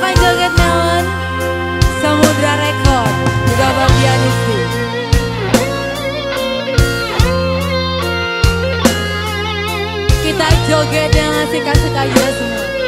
Bukan joget melon Samudra Record Juga Bang Dianisti Kita joget dengan ngasih kasih kaya semua.